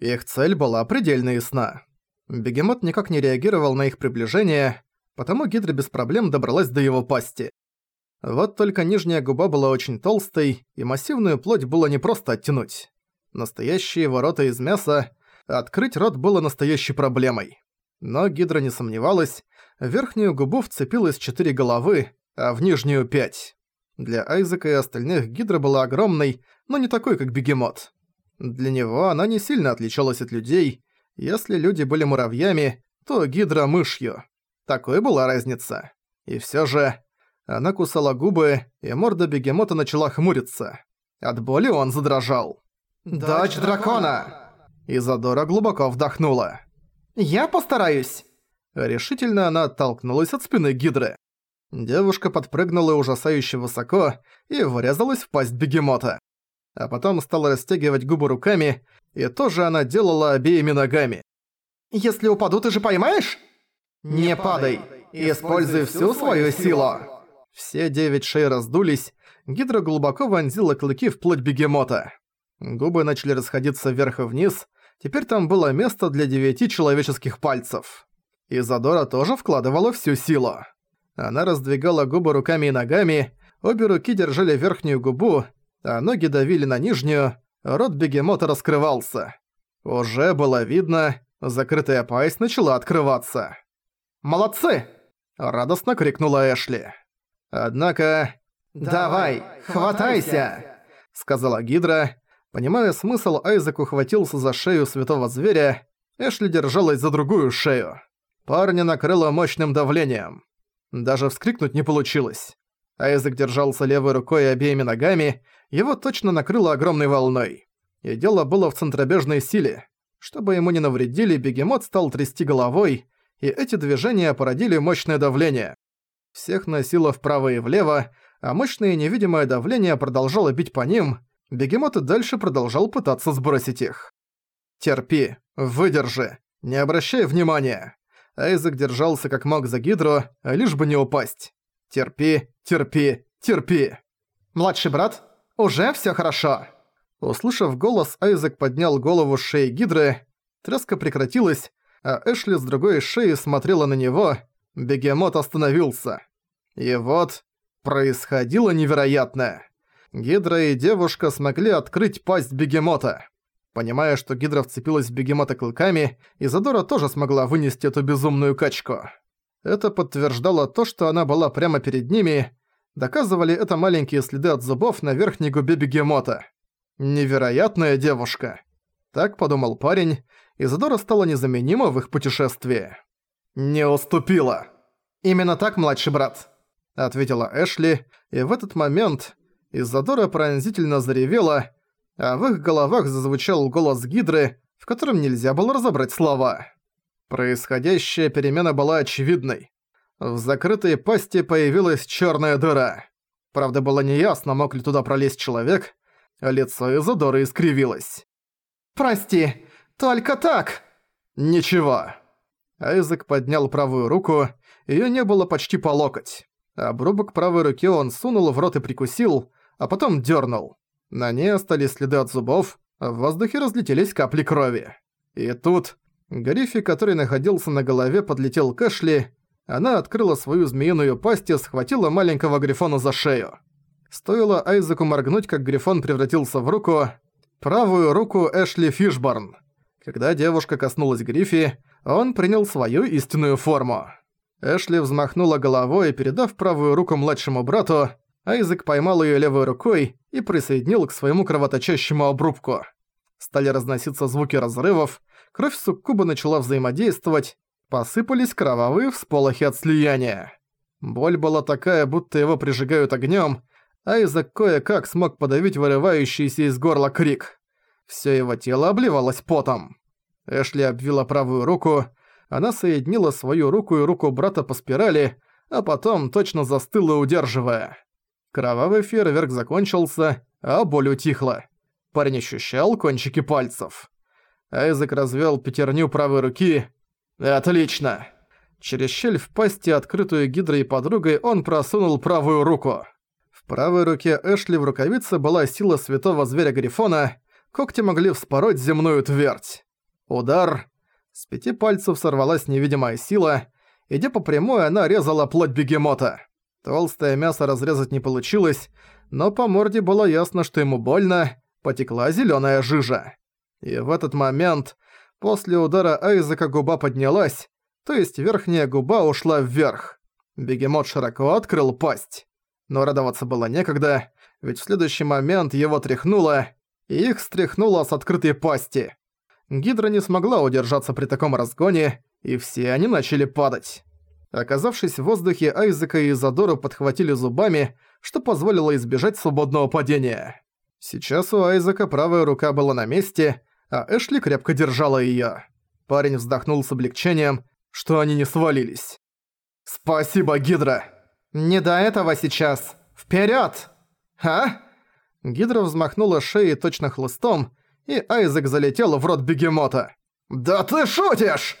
Их цель была предельно ясна. Бегемот никак не реагировал на их приближение, потому Гидра без проблем добралась до его пасти. Вот только нижняя губа была очень толстой, и массивную плоть было не просто оттянуть. Настоящие ворота из мяса, открыть рот было настоящей проблемой. Но Гидра не сомневалась, в верхнюю губу вцепилось четыре головы, а в нижнюю пять. Для Айзека и остальных Гидра была огромной, но не такой, как бегемот. Для него она не сильно отличалась от людей. Если люди были муравьями, то Гидра – мышью. Такой была разница. И всё же... Она кусала губы, и морда бегемота начала хмуриться. От боли он задрожал. «Дочь дракона!» Изадора глубоко вдохнула. «Я постараюсь!» Решительно она оттолкнулась от спины Гидры. Девушка подпрыгнула ужасающе высоко и врезалась в пасть бегемота. А потом стала растягивать губы руками, и тоже она делала обеими ногами. «Если упаду, ты же поймаешь?» «Не падай! Используй всю свою силу!» Все девять шеи раздулись, Гидра глубоко вонзила клыки в плоть бегемота. Губы начали расходиться вверх и вниз, теперь там было место для девяти человеческих пальцев. Изадора тоже вкладывала всю силу. Она раздвигала губы руками и ногами, обе руки держали верхнюю губу, а ноги давили на нижнюю, рот бегемота раскрывался. Уже было видно, закрытая пасть начала открываться. «Молодцы!» – радостно крикнула Эшли. Однако... «Давай, хватайся!» – сказала Гидра. Понимая смысл, Айзек ухватился за шею святого зверя, Эшли держалась за другую шею. Парня накрыло мощным давлением. Даже вскрикнуть не получилось. Айзек держался левой рукой и обеими ногами, его точно накрыло огромной волной. И дело было в центробежной силе. Чтобы ему не навредили, бегемот стал трясти головой, и эти движения породили мощное давление. Всех носило вправо и влево, а мощное невидимое давление продолжало бить по ним, бегемот и дальше продолжал пытаться сбросить их. «Терпи, выдержи, не обращай внимания!» Айзек держался как мог за Гидру, лишь бы не упасть. «Терпи, терпи, терпи!» «Младший брат, уже всё хорошо!» Услышав голос, Айзек поднял голову с шеи Гидры, тряска прекратилась, а Эшли с другой шеи смотрела на него, бегемот остановился. И вот происходило невероятное. Гидра и девушка смогли открыть пасть бегемота. Понимая, что Гидра вцепилась в бегемота клыками, Изадора тоже смогла вынести эту безумную качку. Это подтверждало то, что она была прямо перед ними, доказывали это маленькие следы от зубов на верхней губе бегемота. Невероятная девушка. Так подумал парень, Изадора стала незаменима в их путешествии. «Не уступила!» «Именно так, младший брат», — ответила Эшли, и в этот момент Изадора пронзительно заревела, а в их головах зазвучал голос Гидры, в котором нельзя было разобрать слова. Происходящая перемена была очевидной. В закрытой пасти появилась черная дыра. Правда, было неясно, мог ли туда пролезть человек, лицо Изодоры искривилось. «Прости, только так!» «Ничего». Айзек поднял правую руку, её не было почти по локоть. Обрубок правой руки он сунул в рот и прикусил, а потом дёрнул. На ней остались следы от зубов, в воздухе разлетелись капли крови. И тут Гриффи, который находился на голове, подлетел к Эшли. Она открыла свою змеиную пасть и схватила маленького Грифона за шею. Стоило Айзеку моргнуть, как Грифон превратился в руку. Правую руку Эшли Фишборн. Когда девушка коснулась Гриффи, он принял свою истинную форму. Эшли взмахнула головой, передав правую руку младшему брату, Айзек поймал её левой рукой и присоединил к своему кровоточащему обрубку. Стали разноситься звуки разрывов, кровь суккуба начала взаимодействовать, посыпались кровавые всполохи от слияния. Боль была такая, будто его прижигают огнём, Айзек кое-как смог подавить вырывающийся из горла крик. Всё его тело обливалось потом. Эшли обвила правую руку, она соединила свою руку и руку брата по спирали, а потом точно застыла, удерживая. Кровавый фейерверк закончился, а боль утихла. Парень ощущал кончики пальцев. Айзек развел пятерню правой руки. «Отлично!» Через щель в пасти, открытую гидрой и подругой, он просунул правую руку. В правой руке Эшли в рукавице была сила святого зверя Грифона, когти могли вспороть земную твердь. Удар. С пяти пальцев сорвалась невидимая сила, идя по прямой, она резала плоть бегемота. Толстое мясо разрезать не получилось, но по морде было ясно, что ему больно, потекла зелёная жижа. И в этот момент, после удара Айзека губа поднялась, то есть верхняя губа ушла вверх. Бегемот широко открыл пасть. Но радоваться было некогда, ведь в следующий момент его тряхнуло, и их стряхнуло с открытой пасти. Гидра не смогла удержаться при таком разгоне, и все они начали падать. Оказавшись в воздухе, Айзека и Изадору подхватили зубами, что позволило избежать свободного падения. Сейчас у Айзека правая рука была на месте, а Эшли крепко держала её. Парень вздохнул с облегчением, что они не свалились. «Спасибо, Гидра!» «Не до этого сейчас! Вперёд!» «А?» Гидра взмахнула шеей точно хлыстом, и Айзек залетел в рот бегемота. «Да ты шутишь!»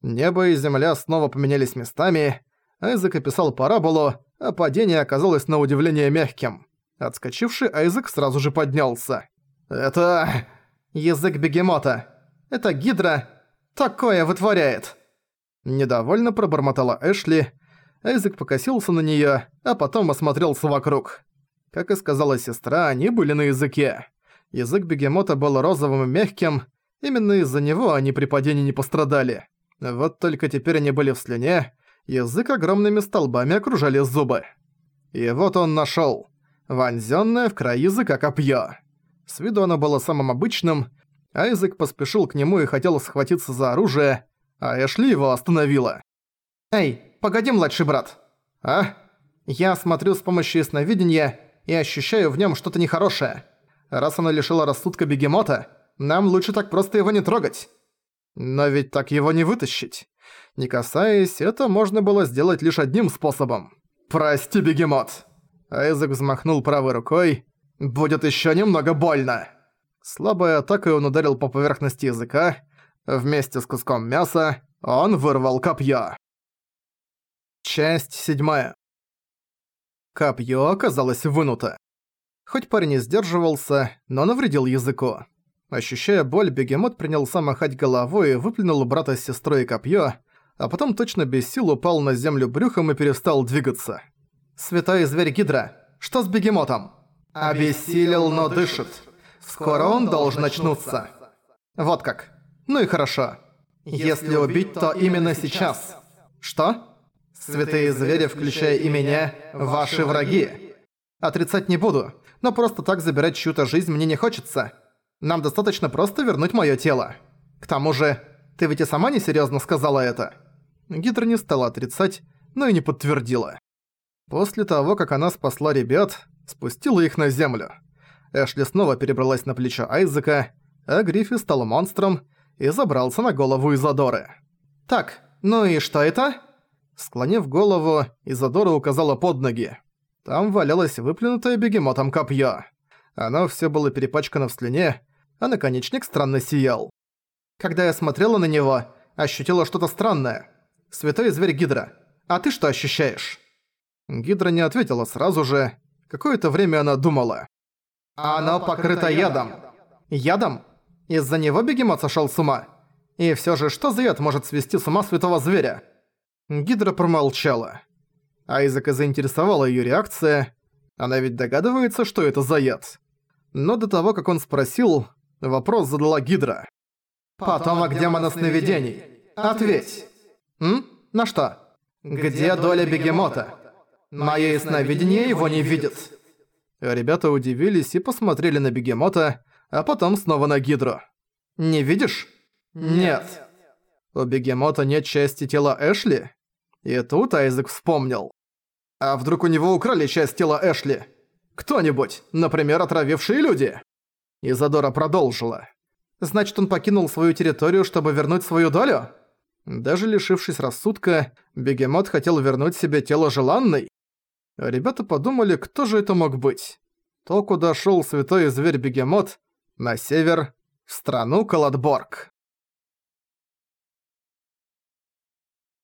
Небо и земля снова поменялись местами. Айзек описал параболу, а падение оказалось на удивление мягким. Отскочивший Айзек сразу же поднялся. «Это... язык бегемота. Это гидра. Такое вытворяет!» Недовольно пробормотала Эшли. Айзек покосился на неё, а потом осмотрелся вокруг. Как и сказала сестра, они были на языке. Язык бегемота был розовым и мягким, именно из-за него они при падении не пострадали. Вот только теперь они были в слюне, язык огромными столбами окружали зубы. И вот он нашёл. Вонзённое в край языка копье. С виду оно было самым обычным, Айзек поспешил к нему и хотел схватиться за оружие, а Эшли его остановила. «Эй, погоди, младший брат!» «А?» «Я смотрю с помощью ясновидения и ощущаю в нем что-то нехорошее. Раз оно лишило рассудка бегемота, нам лучше так просто его не трогать». Но ведь так его не вытащить. Не касаясь, это можно было сделать лишь одним способом. «Прости, бегемот!» Айзек взмахнул правой рукой. «Будет ещё немного больно!» Слабой атакой он ударил по поверхности языка. Вместе с куском мяса он вырвал копье. Часть седьмая. Копье оказалось вынуто. Хоть парень не сдерживался, но навредил языку. Ощущая боль, бегемот принялся махать головой и выплюнул брата с сестрой копье, а потом точно без сил упал на землю брюхом и перестал двигаться. «Святой зверь Гидра, что с бегемотом?» «Обессилел, но дышит. Скоро он должен очнуться». «Вот как. Ну и хорошо. Если убить, то именно сейчас». «Что?» «Святые звери, включая и меня, ваши враги». «Отрицать не буду, но просто так забирать чью-то жизнь мне не хочется». Нам достаточно просто вернуть моё тело. К тому же, ты ведь и сама несерьёзно сказала это». Гидра не стала отрицать, но и не подтвердила. После того, как она спасла ребят, спустила их на землю. Эшли снова перебралась на плечо Айзека, а Гриффи стал монстром и забрался на голову Изадоры. «Так, ну и что это?» Склонив голову, Изадора указала под ноги. Там валялось выплюнутое бегемотом копье. Оно все было перепачкано в слюне, а наконечник странно сиял. Когда я смотрела на него, ощутила что-то странное. Святой зверь Гидра, а ты что ощущаешь? Гидра не ответила сразу же. Какое-то время она думала. Оно покрыто ядом. Ядом? Из-за него бегемот сошел с ума? И все же, что за яд может свести с ума святого зверя? Гидра промолчала. Айзека заинтересовала ее реакция. Она ведь догадывается, что это за яд. Но до того, как он спросил, Вопрос задала Гидра. «Потомок демона сновидений. Ответь!» «М? На что?» «Где доля бегемота? Моё сновидение его не видит». Ребята удивились и посмотрели на бегемота, а потом снова на Гидру. «Не видишь?» «Нет». «У бегемота нет части тела Эшли?» И тут Айзек вспомнил. «А вдруг у него украли часть тела Эшли? Кто-нибудь, например, отравившие люди?» Изадора продолжила. «Значит, он покинул свою территорию, чтобы вернуть свою долю?» Даже лишившись рассудка, бегемот хотел вернуть себе тело желанной? Ребята подумали, кто же это мог быть. То, куда шел святой зверь-бегемот, на север, в страну Каладборг.